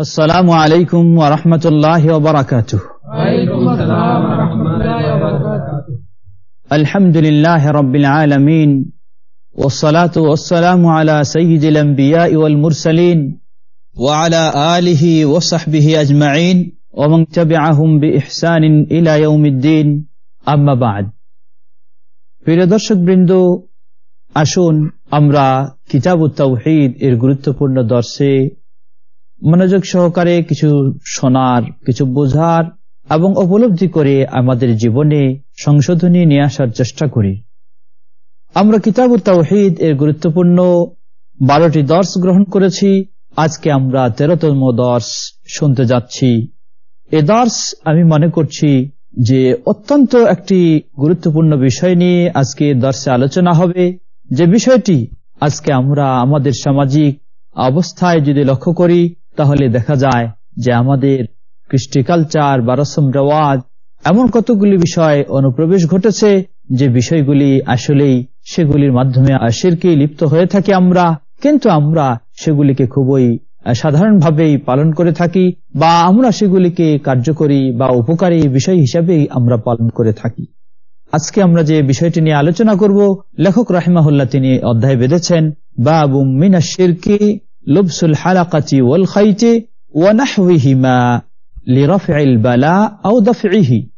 السلام عليكم ورحمة الله وبركاته وعليكم السلام ورحمة الله وبركاته الحمد لله رب العالمين والصلاة والسلام على سيد الأنبياء والمرسلين وعلى آله وصحبه أجمعين ومن تبعهم بإحسان إلى يوم الدين أما بعد প্রিয় দর্শক বৃন্দ আসুন আমরা কিতাব তৌহিদ এর গুরুত্বপূর্ণ দর্শে মনোযোগ সহকারে কিছু শোনার, কিছু বোঝার এবং উপলব্ধি করে আমাদের জীবনে সংশোধনী নিয়ে আসার চেষ্টা করি। আমরা কিতাব তাওহিদ এর গুরুত্বপূর্ণ বারোটি দর্শ গ্রহণ করেছি। আজকে আমরা তেরোতম দর্শ শুনতে যাচ্ছি। এ দর্শ আমি মনে করছি যে অত্যন্ত একটি গুরুত্বপূর্ণ বিষয় নিয়ে আজকে দর্শে আলোচনা হবে। যে বিষয়টি আজকে আমরা আমাদের সামাজিক অবস্থায় যদি লক্ষ্য করি তাহলে দেখা যায় যে আমাদের কৃষ্টি কালচার বা রসম রেওয়াজ এমন কতগুলি বিষয় অনুপ্রবেশ ঘটেছে যে বিষয়গুলি আসলেই সেগুলির মাধ্যমে আশিরকে লিপ্ত হয়ে থাকি আমরা, কিন্তু আমরা সেগুলিকে খুবই সাধারণভাবেই পালন করে থাকি বা আমরা সেগুলিকে কার্যকরী বা উপকারী বিষয় হিসাবেই আমরা পালন করে থাকি। আজকে আমরা যে বিষয়টি নিয়ে আলোচনা করব, লেখক রাহিমাহুল্লাহ তিনি অধ্যায় বেঁধেছেন বাবু মিনা শিরকি লুবসুল হালাকাতি ওয়াল খাইতে ওয়ানাহবিহিমা লিরফিল বালা দফিহি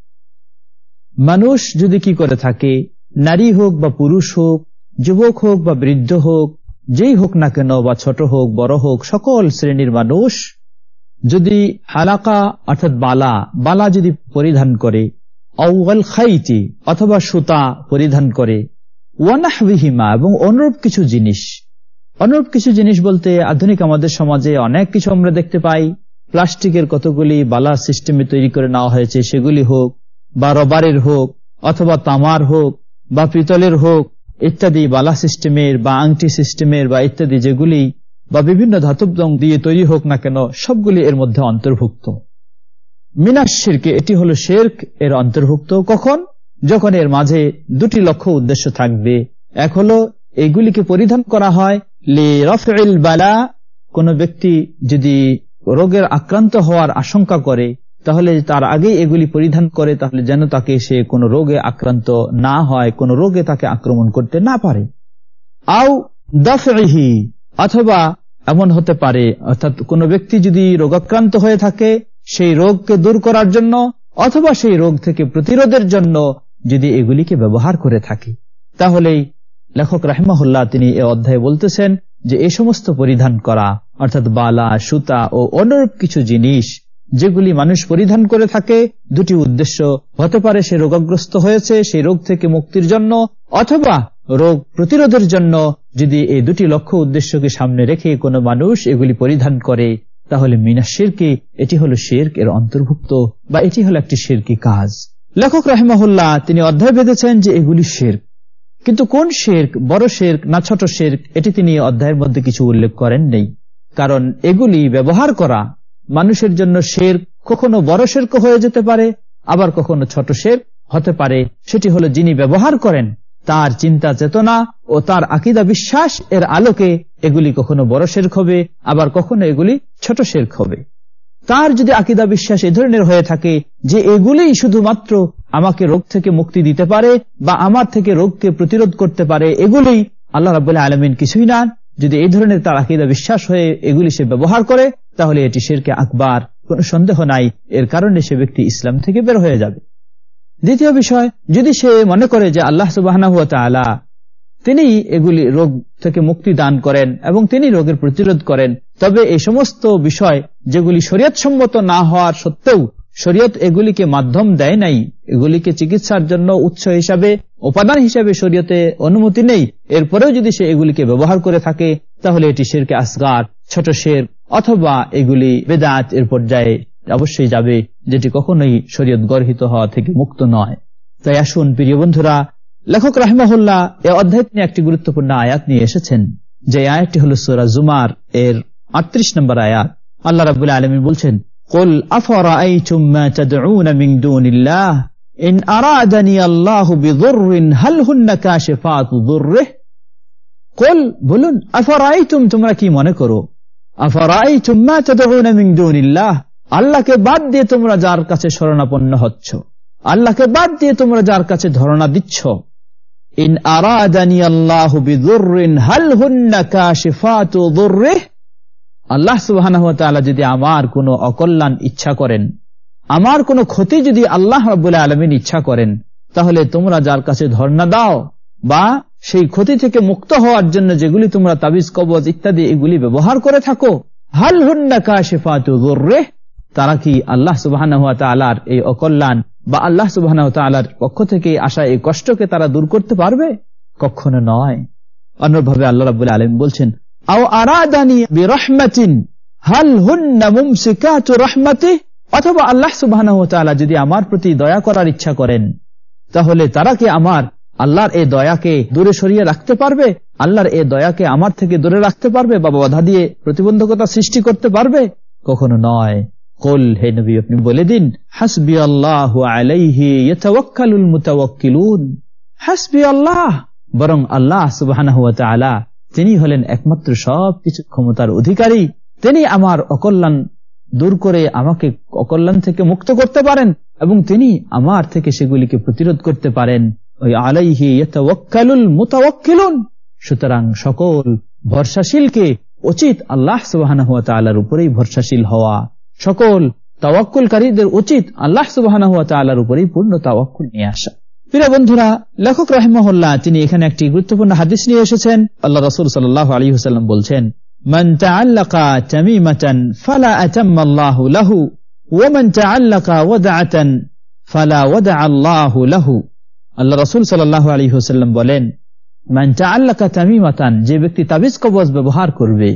মানুষ যদি কি করে থাকে, নারী হোক বা পুরুষ হোক, যুবক হোক বা বৃদ্ধ হোক, যেই হোক না কেন বা ছোট হোক, বড় হোক, সকল শ্রেণির মানুষ যদি হালাকা অর্থাৎ বালা বালা যদি পরিধান করে অউল খাইতি অথবা সুতা পরিধান করে ওয়ানাহবিহিমা এবং অনুরূপ কিছু জিনিস অনুরূপ কিছু জিনিস বলতে আধুনিক আমাদের সমাজে অনেক কিছু আমরা দেখতে পাই। প্লাস্টিকের কতগুলি বালা সিস্টেমে তৈরি করে নেওয়া হয়েছে, সেগুলি হোক বা রবারের হোক অথবা তামার হোক বা পিতলের হোক ইত্যাদি বালা সিস্টেমের বা আংটি সিস্টেমের বা ইত্যাদি যেগুলি বা বিভিন্ন ধাতব রং দিয়ে তৈরি হোক না কেন, সবগুলি এর মধ্যে অন্তর্ভুক্ত। মিনাস শিরকে, এটি হলো শেরক এর অন্তর্ভুক্ত। কখন? যখন এর মাঝে দুটি লক্ষ্য উদ্দেশ্য থাকবে। এক হলো এগুলিকে পরিধান করা হয় বালা, কোন ব্যক্তি যদি রোগের আক্রান্ত হওয়ার আশঙ্কা করে, তাহলে তার আগে এগুলি পরিধান করে, তাহলে যেন তাকে সে কোন রোগে আক্রান্ত না হয়, কোন রোগে তাকে আক্রমণ করতে না পারে। আও দফহি, অথবা এমন হতে পারে, অর্থাৎ কোন ব্যক্তি যদি রোগাক্রান্ত হয়ে থাকে, সেই রোগকে দূর করার জন্য, অথবা সেই রোগ থেকে প্রতিরোধের জন্য যদি এগুলিকে ব্যবহার করে থাকে, তাহলেই লেখক রাহমাহুল্লাহ তিনি এ অধ্যায়ে বলতেছেন যে এই সমস্ত পরিধান করা, অর্থাৎ বালা, সুতা ও অনুরূপ কিছু জিনিস যেগুলি মানুষ পরিধান করে থাকে, দুটি উদ্দেশ্য হতে পারে সে রোগগ্রস্ত হয়েছে সেই রোগ থেকে মুক্তির জন্য, অথবা রোগ প্রতিরোধের জন্য যদি এই দুটি লক্ষ্য উদ্দেশ্যকে সামনে রেখে কোনো মানুষ এগুলি পরিধান করে, তাহলে মিনা শেরকে, এটি হলো শেরক এর অন্তর্ভুক্ত বা এটি হলো একটি শেরকি কাজ। লেখক রাহেমাহুল্লাহ তিনি অধ্যায় বেঁধেছেন যে এগুলি শেরক। কিন্তু কোন শেরক, বড় শেরক না ছোট শেরক, এটি তিনি অধ্যায়ের মধ্যে কিছু উল্লেখ করেন নেই। কারণ এগুলি ব্যবহার করা মানুষের জন্য শের কখনো বড় শেরক হয়ে যেতে পারে, আবার কখনো ছোট শের হতে পারে। সেটি হলো যিনি ব্যবহার করেন, তার চিন্তা চেতনা ও তার আকিদা বিশ্বাস এর আলোকে এগুলি কখনো বড় শেরক হবে, আবার কখনো এগুলি ছোট শেরক হবে। তার যদি আকিদা বিশ্বাস এ ধরনের হয়ে থাকে যে এগুলি শুধুমাত্র আমাকে রোগ থেকে মুক্তি দিতে পারে বা আমার থেকে রোগকে প্রতিরোধ করতে পারে এগুলি আল্লাহ রাবুল্লাহ আলমিন কিছুই না। যদি এই ধরনের তার আকিদা বিশ্বাস হয়ে এগুলি সে ব্যবহার করে, তাহলে এটি শেরকে আকবার, কোন সন্দেহ নাই। এর কারণে সে ব্যক্তি ইসলাম থেকে বের হয়ে যাবে। দ্বিতীয় বিষয়, যদি সে মনে করে যে আল্লাহ সুবাহ তিনি এগুলি রোগ থেকে মুক্তি দান করেন এবং তিনি রোগের প্রতিরোধ করেন, তবে এই সমস্ত বিষয় যেগুলি শরীয়ত সম্মত না হওয়ার সত্ত্বেও শরীয়ত এগুলিকে মাধ্যম দেয় নাই, এগুলিকে চিকিৎসার জন্য উৎস হিসাবে, উপাদান হিসাবে শরীয়তে অনুমতি নেই। এরপরেও যদি সে এগুলিকে ব্যবহার করে থাকে, তাহলে এটি শেরকে আসগার, ছোট শের, অথবা এগুলি বেদাত এর পর্যায়ে অবশ্যই যাবে, যেটি কখনোই শরীয়ত গর্হিত হওয়া থেকে মুক্ত নয়। তাই আসুন, প্রিয় বন্ধুরা, লেখক রাহমাহুল্লাহ এ অধ্যায় নিয়ে একটি গুরুত্বপূর্ণ আয়াত নিয়ে এসেছেন। যে আয়াতটি হল সোরা জুমার, এর আটত্রিশ নম্বর আয়াত। আল্লাহ রাবুল্লাহ আলমী বলছেন قل أفرأيتم ما تدعون من دون الله إن أرادني الله بضر هل هن كاشفات ضره قل বলুন أفرأيتم তোমরা কি মনে করো আল্লাহকে বাদ দিয়ে তোমরা যার কাছে শরণাপন্ন হচ্ছ আল্লাহকে বাদ দিয়ে তোমরা যার কাছে ধরনা দিচ্ছ ইন আরাদানি আল্লাহ হাল হুন্না কাশিফাতু দুররিহ আল্লাহ সুবাহ যদি আমার কোনো অকল্যাণ ইচ্ছা করেন, আমার কোনো ক্ষতি যদি আল্লাহ রবুল্লাহ আলমিন ইচ্ছা করেন, তাহলে তোমরা যার কাছে ধর্ণা দাও বা সেই ক্ষতি থেকে মুক্ত হওয়ার জন্য যেগুলি তোমরা তাবিজ, কবজ ইত্যাদি এগুলি ব্যবহার করে থাকো, হাল হুন্না কাশিফাতুরে তারা কি আল্লাহ সুবাহ এই অকল্যাণ বা আল্লাহ সুবাহ পক্ষ থেকে আসা এই কষ্টকে তারা দূর করতে পারবে? কখনো নয়। অন্যভাবে আল্লাহ রাবুল আলম বলছেন অথবা আল্লাহ সুবাহ যদি আমার প্রতি দয়া করার ইচ্ছা করেন, তাহলে তারা কি আমার, আল্লাহর এই দয়াকে দূরে সরিয়ে রাখতে পারবে? আল্লাহর এই দয়াকে আমার থেকে দূরে রাখতে পারবে বা বাধা দিয়ে প্রতিবন্ধকতা সৃষ্টি করতে পারবে? কখনো নয়। কল, হে নবী, আপনি বলে দিন হাসবি আল্লাহ হাসবি আল্লাহ বরং আল্লাহ সুবাহ তিনি হলেন একমাত্র সব কিছু ক্ষমতার অধিকারী। তিনি আমার অকল্যাণ দূর করে আমাকে অকল্যাণ থেকে মুক্ত করতে পারেন এবং তিনি আমার থেকে সেগুলিকে প্রতিরোধ করতে পারেন। ওই আলাইহি মোতাওয়াক্কিলুন। সুতরাং সকল ভরসাশীলকে উচিত আল্লাহ সুবাহ উপরেই ভরসাশীল হওয়া। সকল তাওয়াক্কুলকারীদের উচিত আল্লাহ সুবাহ উপরেই পূর্ণ তাওয়াক্কুল নিয়ে আসা। প্রিয় বন্ধুরা লেখক রাহিমহল্লা তিনি এখানে একটি গুরুত্বপূর্ণ হাদিস নিয়ে এসেছেন আল্লাহ রসুল সাল্লাহ আলী হুসাল্লাম বলছেন من تعلق تميمة فلا أتم الله له ومن تعلق ودعة فلا ودع الله له আল্লাহ রসুল সাল্লাহ আলী হুসাল্লাম বলেন মান চাল্লাকা তামিমাতান যে ব্যক্তি তাবিজ কবজ ব্যবহার করবে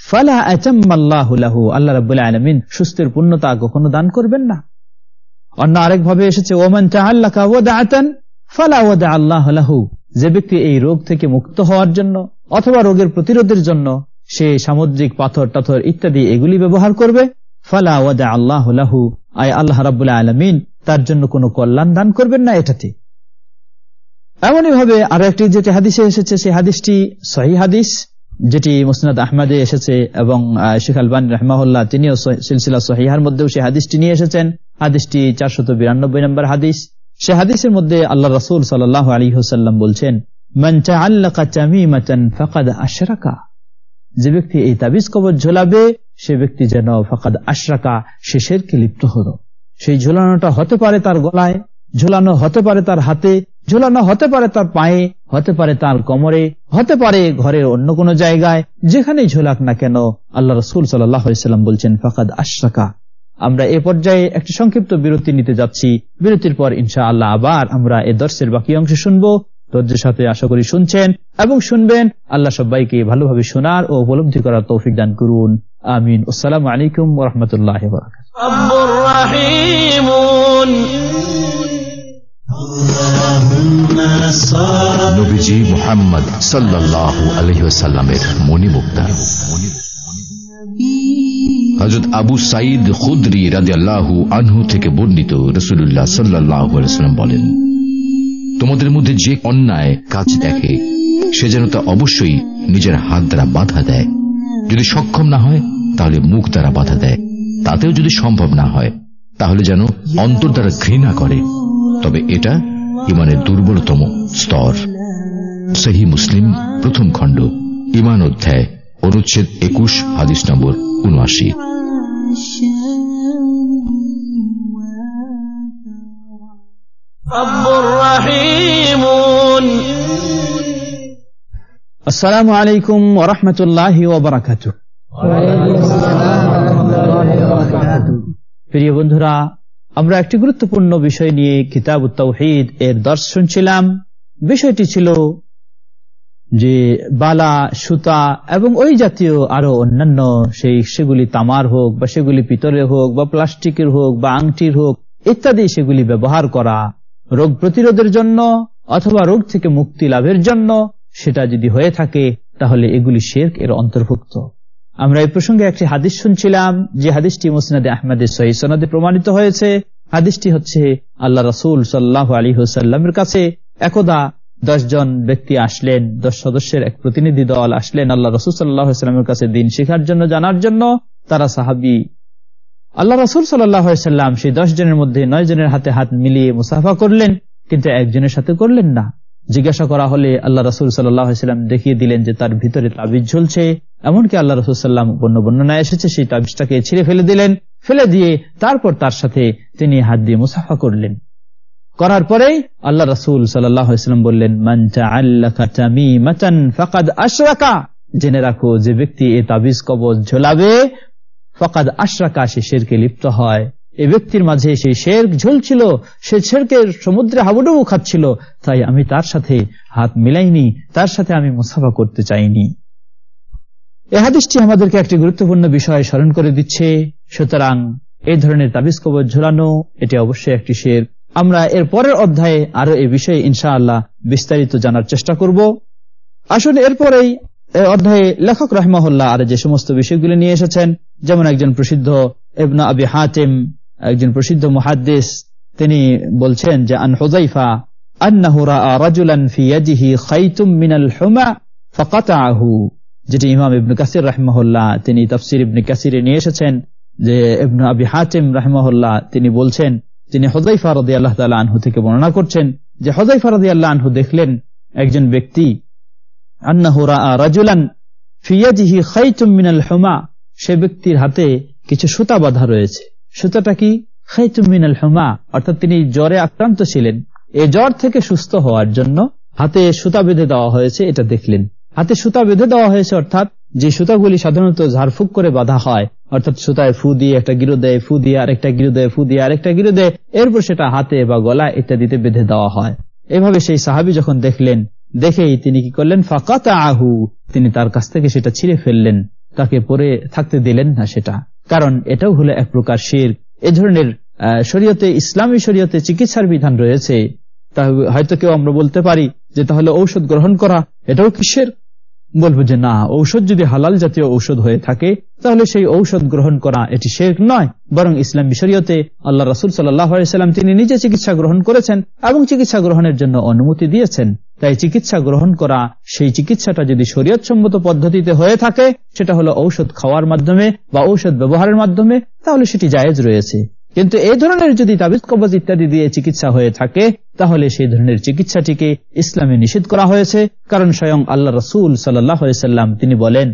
ফালা আচাম্মাল্লাহ আল্লাহ রাবুল্লাহ আলমিন সুস্থের পূর্ণতা কখনো দান করবেন না অন্য আরেকভাবে এসেছে, ওমান যে ব্যক্তি এই রোগ থেকে মুক্ত হওয়ার জন্য অথবা রোগের প্রতিরোধের জন্য সে সামুদ্রিক পাথর, টাথর ইত্যাদি এগুলি ব্যবহার করবে, ফালা ওয়াদা আল্লাহ লাহু। আয় আল্লাহ রাবুল্লাহ আলমিন, তার জন্য কোনো কল্যাণ দান করবেন না এটাতে। এমনই ভাবে আরও একটি যেটি হাদিসে এসেছে, সেই হাদিসটি সহি হাদিস। যেটি মুসনাদ আহমদে এসেছে এবং শেখ আলবান রহমাহুল্লাহ তিনিও সিলসিলা সহিহার মধ্যেও সেই হাদিসটি নিয়ে এসেছেন। হাদিসটি চারশত বিরানব্বই নম্বর হাদিস। সে হাদিসের মধ্যে আল্লাহ রসুল সাল্লাহ আলী হুসাল্লাম বলছেন যে ব্যক্তি এই তাবিজ কবর ঝোলাবে, সে ব্যক্তি যেন ফাকাদ আশরাকা শেষের কে লিপ্ত হল। সেই ঝোলানোটা হতে পারে তার গলায়, ঝোলানো হতে পারে তার হাতে ঝোলানো হতে পারে তার পায়ে, হতে পারে তার কোমরে, হতে পারে ঘরের অন্য কোন জায়গায়, যেখানেই ঝোলাক না কেন, আল্লাহ রসুল সাল্লাম বলছেন, ফাকাদ আশরাকা। আমরা এ পর্যায়ে একটি সংক্ষিপ্ত বিরতি নিতে যাচ্ছি। বিরতির পর ইনশা আল্লাহ আবার আমরা এ দর্শের বাকি অংশ শুনব। ধৈর্যের সাথে আশা করি শুনছেন এবং শুনবেন। আল্লাহ সবাইকে ভালোভাবে শোনার ও উপলব্ধি করার তৌফিক দান করুন। আমিন। আসসালাম আলাইকুম রহমতুল্লাহ মোহাম্মদ সাল্লাহ আলহিসাল্লামের মণিমুক্তা। হজরত আবু সাইদ খুদ্রি রাজি আল্লাহ আনহু থেকে বর্ণিত রসুল্লাহ সাল্লাহ বলেন, তোমাদের মধ্যে যে অন্যায় কাজ দেখে, সে যেন তা অবশ্যই নিজের হাত দ্বারা বাধা দেয়। যদি সক্ষম না হয়, তাহলে মুখ দ্বারা বাধা দেয়। তাতেও যদি সম্ভব না হয়, তাহলে যেন অন্তর দ্বারা ঘৃণা করে। তবে এটা ইমানের দুর্বলতম স্তর। সহি মুসলিম প্রথম খণ্ড ইমান অধ্যায় অনুচ্ছেদ একুশ হাদিস নম্বর উনআশি। আসসালামু আলাইকুম ওরহমতুল্লাহ ওবরাকাত প্রিয় বন্ধুরা আমরা একটি গুরুত্বপূর্ণ বিষয় নিয়ে কিতাব তৌহিদ এর দর্শন ছিলাম। বিষয়টি ছিল যে বালা, সুতা এবং ওই জাতীয় আরও অন্যান্য সেই সেগুলি তামার হোক বা সেগুলি পিতলের হোক বা প্লাস্টিকের হোক বা আংটির হোক ইত্যাদি সেগুলি ব্যবহার করা রোগ প্রতিরোধের জন্য অথবা রোগ থেকে মুক্তি লাভের জন্য সেটা যদি হয়ে থাকে, তাহলে এগুলি শেরক এর অন্তর্ভুক্ত। আমরা এই প্রসঙ্গে একটি হাদিস শুনছিলাম, যে হাদিসটি মুসনাদে আহমেদের সহি সনদে প্রমাণিত হয়েছে। হাদিসটি হচ্ছে আল্লাহ রসুল সাল্লাহ আলী হুসাল্লামের কাছে একদা জন ব্যক্তি আসলেন, দশ সদস্যের এক প্রতিনিধি দল আসলেন। আল্লাহ রসুল সাল্লাহামের কাছে দিন শেখার জন্য, জানার জন্য তারা সাহাবি। আল্লাহ রসুল সাল্লাম সেই দশ জনের মধ্যে নয় জনের হাতে হাত মিলিয়ে মুসাফা করলেন, কিন্তু একজনের সাথে করলেন না। জিজ্ঞাসা করা হলে আল্লাহ রসুল সাল্লাম দেখিয়ে দিলেন যে তার ভিতরে তাবিজ ঝুলছে, এমনকি আল্লাহ রসুল সাল্লাম বন্য বর্ণনায় এসেছে, সেই তাবিজটাকে ছিঁড়ে ফেলে দিলেন, ফেলে দিয়ে তারপর তার সাথে তিনি হাত দিয়ে মুসাফা করলেন। করার পরেই আল্লাহ রসুল সাল্লাম বললেন জেনে রাখো, যে ব্যক্তি এ তাবিজ কবজ ঝোলাবে, ফকাদ আশরাকা, সে শেরকে লিপ্ত হয়। এ ব্যক্তির মাঝে সেই শের ঝুলছিল, সে শেরকের সমুদ্রে হাবুডুবু খাচ্ছিল, তাই আমি তার সাথে হাত মিলাইনি, তার সাথে আমি মুসাফা করতে চাইনি। এ হাদিসটি আমাদেরকে একটি গুরুত্বপূর্ণ বিষয় স্মরণ করে দিচ্ছে, সুতরাং এই ধরনের তাবিজ কবজ ঝোলানো, এটি অবশ্যই একটি শের। আমরা এর পরের অধ্যায়ে আরও এই বিষয়ে ইনশাআল্লাহ বিস্তারিত জানার চেষ্টা করব। আসলে এরপরেই অধ্যায়ে লেখক রহমহল্লা আর যে সমস্ত বিষয়গুলি নিয়ে এসেছেন, যেমন একজন প্রসিদ্ধ এবনা আবি হাতিম, একজন প্রসিদ্ধ মুহাদ্দিস, তিনি বলছেন যে, আন হুজাইফা তিনি বলছেন তিনি হজাইফা রদি আল্লাহ তালা আনহু থেকে বর্ণনা করছেন যে হজাইফা রদি আল্লাহ আনহু দেখলেন একজন ব্যক্তি সে ব্যক্তির হাতে কিছু সুতা বাঁধা রয়েছে। সুতাটা কি? খাইতুম মিনাল হুমা, অর্থাৎ তিনি জ্বরে আক্রান্ত ছিলেন। এ জ্বর থেকে সুস্থ হওয়ার জন্য হাতে সুতা বেঁধে দেওয়া হয়েছে, এটা দেখলেন। হাতে সুতা বেঁধে দেওয়া হয়েছে, অর্থাৎ যে সুতাগুলি সাধারণত ঝাড়ফুক করে বাঁধা হয়, অর্থাৎ সুতায় ফু দিয়ে একটা গিরো দেয়, ফু দিয়ে আরেকটা গিরো দেয়, ফু দিয়ে আরেকটা গিরো দেয়, এরপর সেটা হাতে বা গলা ইত্যাদিতে বেঁধে দেওয়া হয়। এভাবে সেই সাহাবি যখন দেখলেন, দেখেই তিনি কি করলেন? ফাঁকাত আহু তিনি তার কাছ থেকে সেটা ছিঁড়ে ফেললেন। তাকে পরে থাকতে দিলেন না সেটা। কারণ এটাও হলো এক প্রকার শির এ ধরনের শরীয়তে, ইসলামী শরীয়তে চিকিৎসার বিধান রয়েছে। তা হয়তো কেউ আমরা বলতে পারি যে তাহলে ঔষধ গ্রহণ করা, এটাও কিসের বলব যে না, ঔষধ যদি হালাল জাতীয় ঔষধ হয়ে থাকে, তাহলে সেই ঔষধ গ্রহণ করা এটি শেখ নয়, বরং ইসলাম বিষয়তে আল্লাহ রাসুল সাল্লাম তিনি নিজে চিকিৎসা গ্রহণ করেছেন এবং চিকিৎসা গ্রহণের জন্য অনুমতি দিয়েছেন। তাই চিকিৎসা গ্রহণ করা, সেই চিকিৎসাটা যদি শরীয়তসম্মত পদ্ধতিতে হয়ে থাকে, সেটা হলো ঔষধ খাওয়ার মাধ্যমে বা ঔষধ ব্যবহারের মাধ্যমে, তাহলে সেটি জায়েজ রয়েছে। কিন্তু এই ধরনের যদি তাবিজ, কবজ ইত্যাদি দিয়ে চিকিৎসা হয়ে থাকে, তাহলে সেই ধরনের চিকিৎসাটিকে ইসলামে নিষেধ করা হয়েছে। কারণ স্বয়ং আল্লাহ রসুল সাল্লাম তিনি বলেন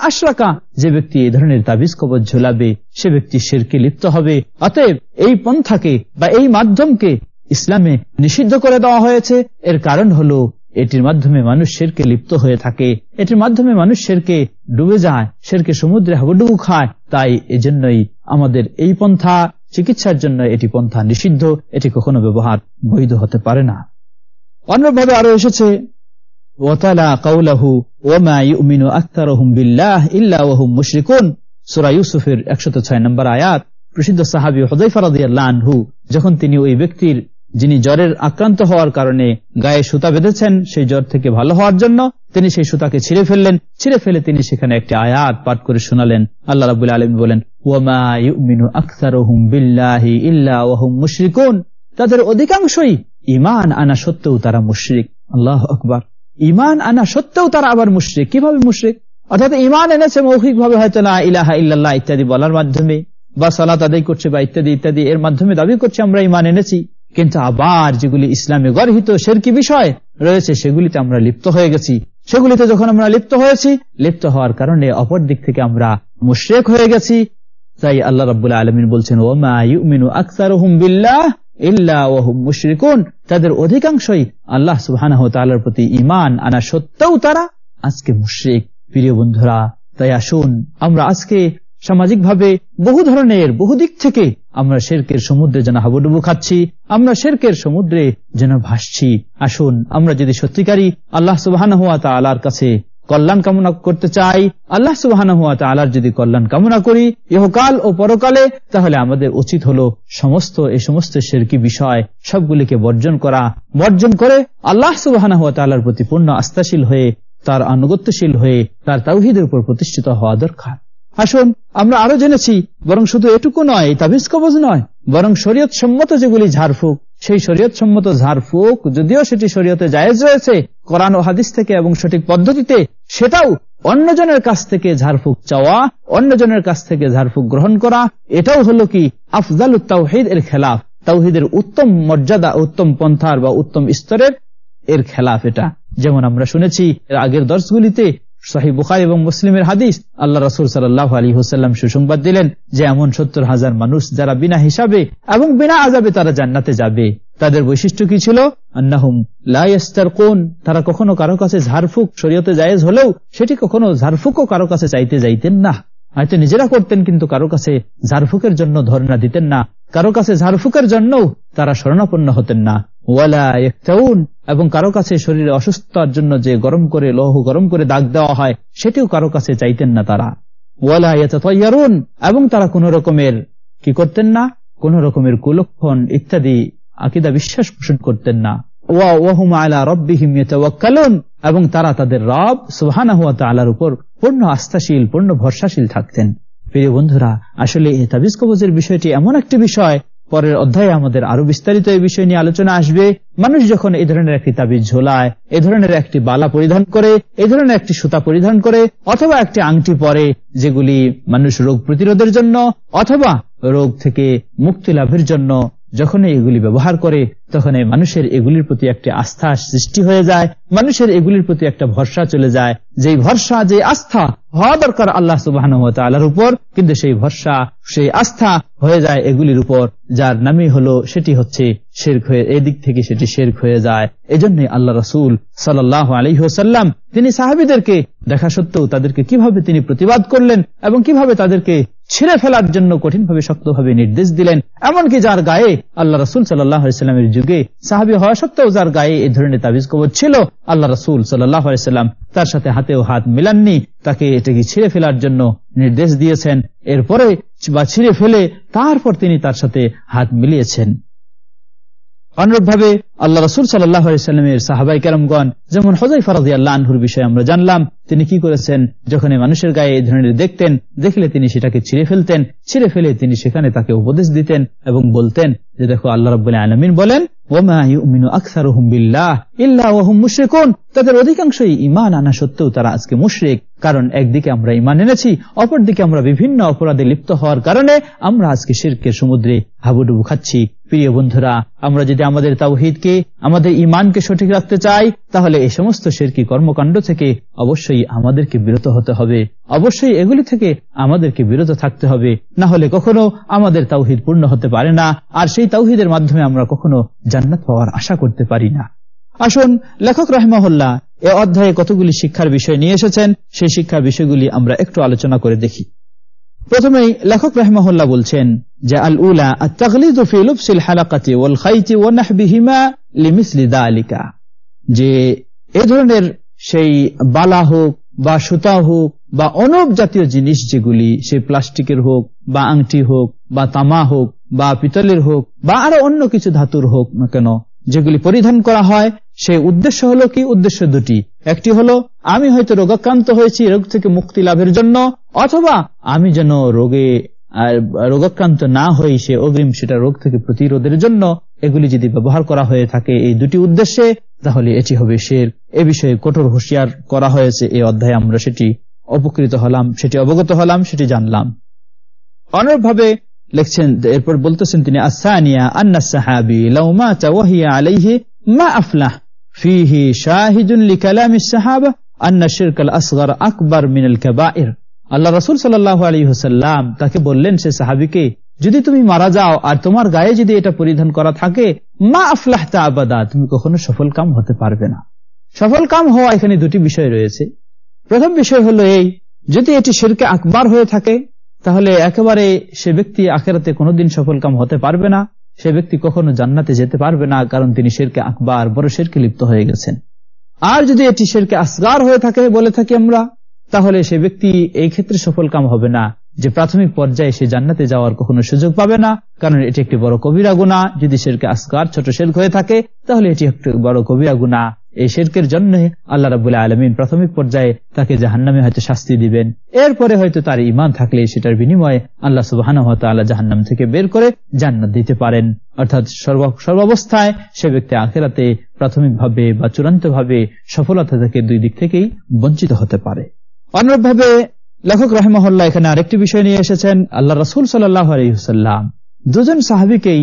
আশরাকা। যে ব্যক্তি এই ধরনের তাবিজ, কবজ ঝোলাবে, সে ব্যক্তি শেরকে লিপ্ত হবে। অতএব এই পন্থাকে বা এই মাধ্যমকে ইসলামে নিষিদ্ধ করে দেওয়া হয়েছে। এর কারণ হলো এটির মাধ্যমে মানুষ শেরকে লিপ্ত হয়ে থাকে। এটির মাধ্যমে মানুষ শেরকে ডুবে যায় শেরকে সমুদ্রে হাবুডুবু খায়। তাই এজন্যই আমাদের এই পন্থা, চিকিৎসার জন্য এটি পন্থা নিষিদ্ধ, এটি কখনো ব্যবহার বৈধ হতে পারে না। অন্যভাবে আরও এসেছে, ওয়াতালা কাউলাহু ওমা ইউমিনু আখতারহুম বিল্লাহ ইল্লা ওয়াহুম মুশরিকুন। সূরা ইউসুফের 106 নম্বর আয়াত, প্রসিদ্ধ সাহাবী হুযায়ফা যখন তিনি ওই ব্যক্তির যিনি জ্বরের আক্রান্ত হওয়ার কারণে গায়ে সুতা বেঁধেছেন, সেই জ্বর থেকে ভালো হওয়ার জন্য তিনি সেই সুতাকে ছিঁড়ে ফেললেন। ছিঁড়ে ফেলে তিনি সেখানে একটি আয়াত পাঠ করে শোনালেন। আল্লাহ রাবুল আলম বলেন তাদের অধিকাংশই ইমান আনা সত্ত্বেও তারা মুশ্রিক। আল্লাহ আকবর। ইমান আনা সত্ত্বেও তারা আবার মুশ্রিক। কীভাবে মুশ্রিক? অর্থাৎ ইমান এনেছে মৌখিকভাবে হয়তো না ইলাহা ইল্লাল্লাহ ইত্যাদি বলার মাধ্যমে, বা সালাত আদায় করছে বা ইত্যাদি ইত্যাদি এর মাধ্যমে দাবি করছে, আমরা ইমান এনেছি। কিন্তু আবার যেগুলি ইসলামে গর্হিত সেরকি বিষয় রয়েছে, সেগুলিতে আমরা লিপ্ত হয়ে গেছি। সেগুলিতে যখন আমরা লিপ্ত হয়েছি, লিপ্ত হওয়ার কারণে অপর দিক থেকে আমরা মুশ্রেক হয়ে গেছি। তাই আল্লাহ রাবুল্লাহ আলমিন বলছেন ওমায়ুমিনু আখতার বিল্লাহ তাদের অধিকাংশই আল্লাহ সুবাহ তালার প্রতি ইমান আনা সত্ত্বেও তারা আজকে মুশ্রিক। প্রিয় বন্ধুরা, তাই আসুন আমরা আজকে সামাজিকভাবে বহু ধরনের, বহু দিক থেকে আমরা শেরকের সমুদ্রে যেন হাবুডুবু খাচ্ছি, আমরা শেরকের সমুদ্রে যেন ভাসছি। আসুন, আমরা যদি সত্যিকারী আল্লাহ সুবাহান হুয়া তালার কাছে কল্যাণ কামনা করতে চাই, আল্লাহ সুবাহান হুয়া তালার যদি কল্যাণ কামনা করি, ইহকাল ও পরকালে, তাহলে আমাদের উচিত হলো সমস্ত এই সমস্ত শেরকি বিষয় সবগুলিকে বর্জন করা। বর্জন করে আল্লাহ সুবাহান হুয়া তালার প্রতি পূর্ণ আস্থাশীল হয়ে, তার আনুগত্যশীল হয়ে, তার তাওহিদের উপর প্রতিষ্ঠিত হওয়া দরকার। আসুন, আমরা আরও জেনেছি, বরং শুধু এটুকু নয়, তাবিজ কবজ নয়, বরং শরীয়ত সম্মত যেগুলি ঝাড়ফুঁক, সেই শরীয়ত সম্মত ঝাড়ফুঁক, যদিও সেটি শরীয়তে জায়েজ রয়েছে, কোরআন ও হাদিস থেকে এবং সঠিক পদ্ধতিতে, সেটাও অন্যজনের কাছ থেকে ঝাড়ফুঁক চাওয়া, অন্যজনের কাছ থেকে ঝাড়ফুঁক গ্রহণ করা, এটাও হলো কি আফজাল তাওহিদ এর খেলাফ, তাওহিদের উত্তম মর্যাদা, উত্তম পন্থার বা উত্তম স্তরের এর খেলাফ এটা। যেমন আমরা শুনেছি, এর আগের দর্শগুলিতে শাহী বুখার এবং মুসলিমের হাদিস, আল্লাহ রসুল সাল্লাহ আলী হুসাল্লাম সুসংবাদ দিলেন যে এমন সত্তর হাজার মানুষ যারা বিনা হিসাবে এবং বিনা আজাবে তারা জান্নাতে যাবে। তাদের বৈশিষ্ট্য কি ছিল? আন্নাহুম লাইস্তার কোন তারা কখনো কারও কাছে ঝাড়ফুক, শরীয়তে জায়েজ হলেও সেটি কখনো ঝাড়ফুকও কারও কাছে চাইতে যাইতেন না। হয়তো নিজেরা করতেন কিন্তু কারও কাছে ঝাড়ফুকের জন্য ধর্ণা দিতেন না। কারও কাছে ঝাড়ফুকের জন্যও তারা শরণাপন্ন হতেন না। ওয়ালা এবং কারও কাছে শরীরে অসুস্থতার জন্য যে গরম করে, লৌহ গরম করে দাগ দেওয়া হয়, সেটিও কারও কাছে চাইতেন না তারা। ওয়ালা তৈয়ারুন এবং তারা কোন রকমের কি করতেন না? কোন রকমের কুলক্ষণ ইত্যাদি আকিদা বিশ্বাস পোষণ করতেন না। ওয়া, ওয়াহুম আলা রব্বিহিম ইয়াতাওয়াক্কালুন, এবং তারা তাদের রব সুবহানাহু ওয়া তাআলার উপর পূর্ণ আস্থাশীল, পূর্ণ ভরসাশীল থাকতেন। প্রিয় বন্ধুরা, আসলে এই তাবিজ কবজের বিষয়টি এমন একটি বিষয় পরের অধ্যায়ে আমাদের আরও বিস্তারিত এই বিষয় নিয়ে আলোচনা আসবে। মানুষ যখন এই ধরনের একটি তাবিজ ঝোলায়, এ ধরনের একটি বালা পরিধান করে, এ ধরনের একটি সুতা পরিধান করে, অথবা একটি আংটি পরে যেগুলি মানুষ রোগ প্রতিরোধের জন্য, অথবা রোগ থেকে মুক্তি লাভের জন্য যখন এগুলি ব্যবহার করে তখন মানুষের এগুলির প্রতি একটি আস্থা সৃষ্টি হয়ে যায়, মানুষের এগুলির প্রতি একটা ভরসা চলে যায়। যেই ভরসা যে আস্থা হওয়া দরকার আল্লাহ সুবাহ উপর, কিন্তু সেই ভরসা, সেই আস্থা হয়ে যায় এগুলির উপর, যার নামই হলো, সেটি হচ্ছে শেরক হয়ে, এদিক থেকে সেটি শেরক হয়ে যায়। এজন্য আল্লাহ রসুল সাল্লাহ আলহিহসাল্লাম তিনি সাহাবিদেরকে দেখা সত্ত্বেও তাদেরকে কীভাবে তিনি প্রতিবাদ করলেন এবং কীভাবে তাদেরকে ছিঁড়ে ফেলার জন্য কঠিনভাবে শক্তভাবে নির্দেশ দিলেন। এমনকি যার গায়ে আল্লাহ রসুল সাল্লাহামের যুগে সাহাবি হওয়া সত্ত্বেও যার গায়ে এই ধরনের তাবিজ কবর ছিল, আল্লাহ রসুল সাল্লাহাম তার সাথে হাতেও হাত মিলাননি, তাকে এটাকে ছিঁড়ে ফেলার জন্য নির্দেশ দিয়েছেন। এরপরে বা ছিঁড়ে ফেলে তারপর তিনি তার সাথে হাত মিলিয়েছেন। অনুরূপভাবে আল্লাহ রসুল সাল্লামের সাহাবাই কেরমগণ, যেমন হজাই ফরাজি আল্লাহ আনহুর বিষয়ে আমরা জানলাম, তিনি কি করেছেন? যখন মানুষের গায়ে এই ধরনের দেখতেন, দেখলে তিনি সেটাকে ছিঁড়ে ফেলতেন, ছিঁড়ে ফেলে তিনি সেখানে তাকে উপদেশ দিতেন এবং বলতেন যে, দেখো, আল্লাহ রব আলমিন বলেন তাদের অধিকাংশই ইমান আনা সত্ত্বেও তারা আজকে মুশরিক। কারণ একদিকে আমরা ইমান এনেছি, অপরদিকে আমরা বিভিন্ন অপরাধে লিপ্ত হওয়ার কারণে আমরা আজকে শিরকের সমুদ্রে হাবুডুবু খাচ্ছি। প্রিয় বন্ধুরা, আমরা যদি আমাদের তাওহিদকে, আমাদের ইমানকে সঠিক রাখতে চাই, তাহলে এই সমস্ত শিরকি কর্মকাণ্ড থেকে অবশ্যই আমাদেরকে বিরত হতে হবে। অবশ্যই এগুলি থেকে আমাদেরকে বিরত থাকতে হবে। না হলে কখনো আমাদের তাওহিদ পূর্ণ হতে পারে না, আর সেই তাওহিদের মাধ্যমে আমরা কখনো জান্নাত পাওয়ার আশা করতে পারি না। আসুন, লেখক রহমাহুল্লাহ এ অধ্যায়ে কতগুলি শিক্ষার বিষয় নিয়ে এসেছেন, সেই শিক্ষার বিষয়গুলি আমরা একটু আলোচনা করে দেখি। প্রথমেই লেখক রহমাহুল্লাহ বলছেন যে আল উলা যে, এ ধরনের সেই বালা হোক বা সুতা হোক বা অনব জাতীয় জিনিস যেগুলি, সে প্লাস্টিকের হোক, বা আংটি হোক, বা তামা হোক, বা পিতলের হোক, বা আরও অন্য কিছু ধাতুর হোক না কেন, যেগুলি পরিধান করা হয়, সে উদ্দেশ্য হলো কি উদ্দেশ্য দুটি। একটি হলো, আমি হয়তো রোগাক্রান্ত হয়েছি, রোগ থেকে মুক্তি লাভের জন্য, অথবা আমি যেন রোগে রোগাক্রান্ত না হই, সে অগ্রিম সেটা রোগ থেকে প্রতিরোধের জন্য, এগুলি যদি ব্যবহার করা হয়ে থাকে এই দুটি উদ্দেশ্যে, তাহলে এটি হবে শের এ বিষয়ে কঠোর হুঁশিয়ার করা হয়েছে এই অধ্যায়ে আমরা সেটি উপকৃত হলাম, সেটি অবগত হলাম, সেটি জানলাম। অনুরূপভাবে লিখছেন, এরপর বলতেছেন তিনি আসানিয়া আন্না সাহাবি লাউমা চাওয়াহিয়া আলাইহি মা আফলাহ, ফিহি শাহিদুন আন্না শিরকাল আকবর মিনাল কাবাইর। আল্লাহ রসুল সাল্লাহ আলী হুসাল্লাম তাকে বললেন, সে সাহাবিকে, যদি তুমি মারা যাও আর তোমার গায়ে যদি এটা পরিধান করা থাকে, মা আফলাহ তা আবাদা, তুমি কখনো সফল কাম হতে পারবে না। সফল কাম হওয়া এখানে দুটি বিষয় রয়েছে। প্রথম বিষয় হলো এই, যদি এটি শেরকে আকবার হয়ে থাকে, তাহলে একেবারে সে ব্যক্তি আখেরাতে কোনোদিন সফল কাম হতে পারবে না। সে ব্যক্তি কখনো জান্নাতে যেতে পারবে না, কারণ তিনি শেরকে আকবার, বড় শেরকে লিপ্ত হয়ে গেছেন। আর যদি এটি শেরকে আসগার হয়ে থাকে বলে থাকি আমরা, তাহলে সে ব্যক্তি এই ক্ষেত্রে সফল কাম হবে না। যে প্রাথমিক পর্যায়ে সে জান্নাতে যাওয়ার কখনো সুযোগ পাবে না, কারণ এটি একটি বড় কবিরা গুণা যদি শেরকে আসগার, ছোট শেরক হয়ে থাকে, তাহলে এটি একটি বড় কবিরা গুণা এই শেরকের জন্য আল্লাহ রাবুল্লাহ আলমিন প্রাথমিক পর্যায়ে তাকে জাহান্নামে হয়তো শাস্তি দিবেন। এরপরে হয়তো তার ইমান থাকলে সেটার বিনিময়ে আল্লাহ সুবাহান আল্লাহ জাহান্নাম থেকে বের করে জান্নাত দিতে পারেন। অর্থাৎ সর্বাবস্থায় সে ব্যক্তি আখেরাতে প্রাথমিকভাবে বা চূড়ান্তভাবে সফলতা থেকে দুই দিক থেকেই বঞ্চিত হতে পারে। অনুরূপভাবে লেখক রহমহল্লা এখানে আরেকটি বিষয় নিয়ে এসেছেন, আল্লাহ রসুল সাল্লাহ আলহিহাল্লাম দুজন সাহাবিকেই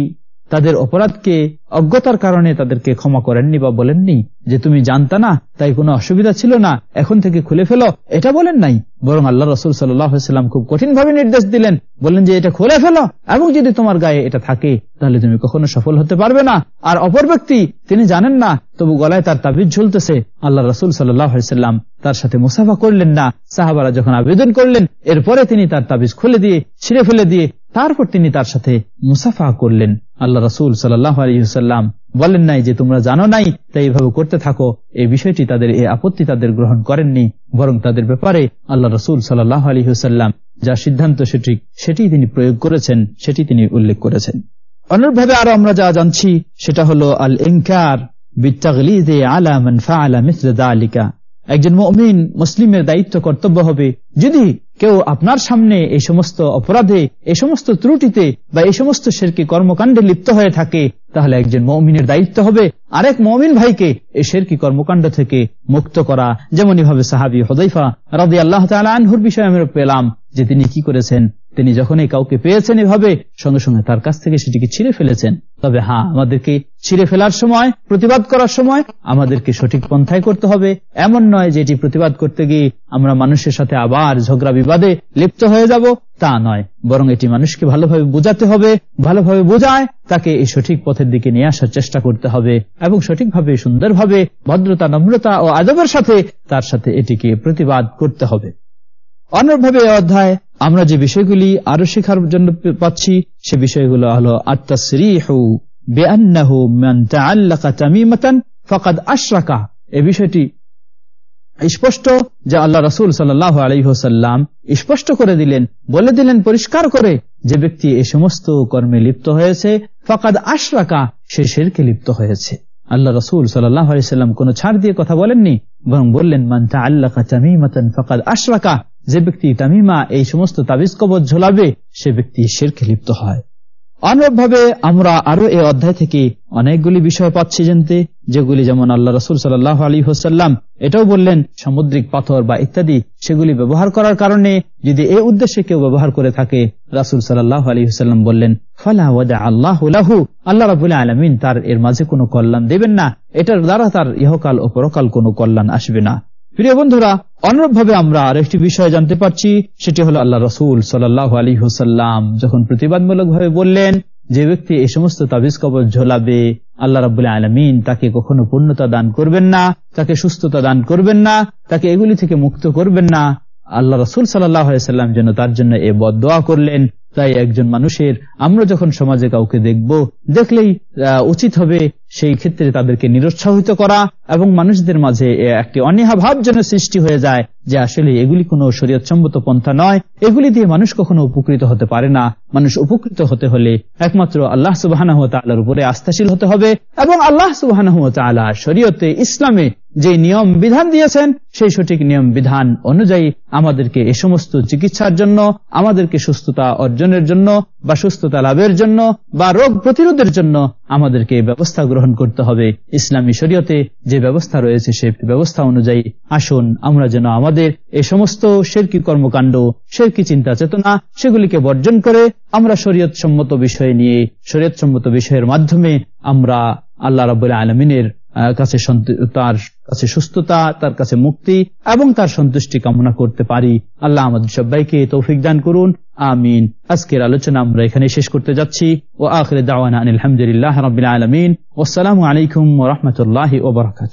তাদের অপরাধকে, অজ্ঞতার কারণে তাদেরকে ক্ষমা করেননি বা বলেননি যে তুমি জানতা না, তাই কোনো অসুবিধা ছিল না, এখন থেকে খুলে ফেলো। এটা বলেন নাই। বরং আল্লাহ রসুল সাল্লাম খুব কঠিন ভাবে নির্দেশ দিলেন। বললেন যে এটা খুলে ফেলো। এবং যদি তোমার গায়ে এটা থাকে, তাহলে তুমি কখনো সফল হতে পারবে না। আর অপর ব্যক্তি, তিনি জানেন না, তবু গলায় তার তাবিজ ঝুলতেছে। আল্লাহ রসুল সাল্লাম তার সাথে মুসাফা করলেন না। সাহাবারা যখন আবেদন করলেন, এরপরে তিনি তার তাবিজ খুলে দিয়ে, ছিঁড়ে ফেলে দিয়ে, তারপর তিনি তার সাথে মুসাফা করলেন। আল্লাহ রসুল সাল্লাহ আলহিহাল্লাম বলেন নাই যে তোমরা জানো নাই, তাই এইভাবে করতে থাকো। এই বিষয়টি তাদের, এই আপত্তি তাদের গ্রহণ করেননি, বরং তাদের ব্যাপারে আল্লাহ রসুল সাল্লাহ আলহিহাল্লাম যা সিদ্ধান্ত সেটি সেটি তিনি প্রয়োগ করেছেন, সেটি তিনি উল্লেখ করেছেন। অনুরূপভাবে আরও আমরা যা জানছি, সেটা হলো আল আলিকা একজন মমিন মুসলিমের দায়িত্ব কর্তব্য হবে যদি কেউ আপনার সামনে এই সমস্ত অপরাধে, এই সমস্ত ত্রুটিতে বা এই সমস্ত শেরকি কর্মকাণ্ডে লিপ্ত হয়ে থাকে, তাহলে একজন মমিনের দায়িত্ব হবে আরেক মমিন ভাইকে এই শেরকি কর্মকাণ্ড থেকে মুক্ত করা। যেমন এভাবে সাহাবি হদাইফা রাদি আল্লাহ আনহুর বিষয়ে আমি পেলাম যে তিনি কি করেছেন, তিনি যখনই কাউকে পেয়েছেন এভাবে, সঙ্গে সঙ্গে তার কাছ থেকে সেটিকে ছিঁড়ে ফেলেছেন। তবে হ্যাঁ আমাদেরকে ছিঁড়ে ফেলার সময়, প্রতিবাদ করার সময় আমাদেরকে সঠিক পন্থায় করতে হবে। এমন নয় যে এটি প্রতিবাদ করতে গিয়ে আমরা মানুষের সাথে আবার ঝগড়া বিবাদে লিপ্ত হয়ে যাব, তা নয়। বরং এটি মানুষকে ভালোভাবে বোঝাতে হবে, ভালোভাবে বোঝায়, তাকে এই সঠিক পথের দিকে নিয়ে আসার চেষ্টা করতে হবে এবং সঠিকভাবে, সুন্দরভাবে, ভদ্রতা, নম্রতা ও আদবের সাথে তার সাথে এটিকে প্রতিবাদ করতে হবে। অন্যভাবে অধ্যায় আমরা যে বিষয়গুলি আরও শেখার জন্য পাচ্ছি, সে বিষয়গুলো হলো মান তাআল্লাকা তামিমাতান ফাকাদ আশরাকা। এই বিষয়টি স্পষ্ট যে আল্লাহ রসুল সাল্লাহ আলহ্লাম স্পষ্ট করে দিলেন, বলে দিলেন পরিষ্কার করে যে ব্যক্তি এই সমস্ত কর্মে লিপ্ত হয়েছে, ফাকাদ আশরাকা, সে শেরকে লিপ্ত হয়েছে। আল্লাহ রসুল সাল্লাহ আলাইসাল্লাম কোন ছাড় দিয়ে কথা বলেননি, বরং বললেন মান্তা আল্লাহ তামিমাতান ফাকাদ আশরাকা যে ব্যক্তি তামিমা এই সমস্ত তাবিজ কবচ ঝোলাবে, সে ব্যক্তি শেরকে লিপ্ত হয়। অনুরূপভাবে আমরা আরও এই অধ্যায় থেকে অনেকগুলি বিষয় পাচ্ছি জানতে, যেগুলি যেমন আল্লাহ রসুল সাল্লাহ আলী হোসাল্লাম এটাও বললেন, সামুদ্রিক পাথর বা ইত্যাদি, সেগুলি ব্যবহার করার কারণে যদি এই উদ্দেশ্যে কেউ ব্যবহার করে থাকে, রাসুল সাল্লাহ আলী হোসাল্লাম বললেন, ফালা ওয়াদা আল্লাহ আল্লাহ রাবুল্লাহ আলমিন তার এর মাঝে কোনো কল্যাণ দেবেন না, এটার দ্বারা তার ইহকাল ও পরকাল কোনো কল্যাণ আসবে না। প্রিয় বন্ধুরা, অনুরূপভাবে আমরা আরেকটি বিষয় জানতে পারছি, সেটি হলো আল্লাহ রসুল সাল্লাহ আলী হোসাল্লাম যখন প্রতিবাদমূলক ভাবে বললেন যে ব্যক্তি এই সমস্ত তাবিজ কবজ ঝোলাবে, আল্লাহ রাবুল্লাহ আলমিন তাকে কখনো পূর্ণতা দান করবেন না, তাকে সুস্থতা দান করবেন না, তাকে এগুলি থেকে মুক্ত করবেন না। আল্লাহ রসুল সাল্লাম যেন তার জন্য এ বদোয়া করলেন। তাই একজন মানুষের আমরা যখন সমাজে কাউকে দেখব, দেখলেই উচিত হবে সেই ক্ষেত্রে তাদেরকে নিরুৎসাহিত করা এবং মানুষদের মাঝে একটি অনীহা ভাব যেন সৃষ্টি হয়ে যায় যে আসলে এগুলি কোনো শরীয়তসম্মত পন্থা নয়। এগুলি দিয়ে মানুষ কখনো উপকৃত হতে পারে না। মানুষ উপকৃত হতে হলে একমাত্র আল্লাহ সুবাহ উপরে আস্থাশীল হতে হবে এবং আল্লাহ সুবাহ শরীয়তে ইসলামে যে নিয়ম বিধান দিয়েছেন, সেই সঠিক নিয়ম বিধান অনুযায়ী আমাদেরকে এ সমস্ত চিকিৎসার জন্য, আমাদেরকে সুস্থতা অর্জনের জন্য, বা সুস্থতা লাভের জন্য, বা রোগ প্রতিরোধের জন্য আমাদেরকে ব্যবস্থা গ্রহণ করতে হবে। ইসলামী শরীয়তে যে ব্যবস্থা রয়েছে, সে ব্যবস্থা অনুযায়ী আসুন, আমরা যেন আমাদের এই সমস্ত শেরকি কর্মকাণ্ড, শেরকি চিন্তা চেতনা, সেগুলিকে বর্জন করে আমরা শরীয়ত সম্মত বিষয় নিয়ে শরীয়ত সম্মত বিষয়ের মাধ্যমে আমরা আল্লাহ রাবুল আলমিনের কাছে তার কাছে সুস্থতা, তার কাছে মুক্তি এবং তার সন্তুষ্টি কামনা করতে পারি। আল্লাহ আমাদের সবাইকে তৌফিক দান করুন। আমিন। আজকের আলোচনা আমরা এখানে শেষ করতে যাচ্ছি। ও আখরে দাওয়ানা আলহামদুলিল্লাহ রবিল আলমিন। ওসালামু আলাইকুম রহমতুল্লাহ ওবরাকাত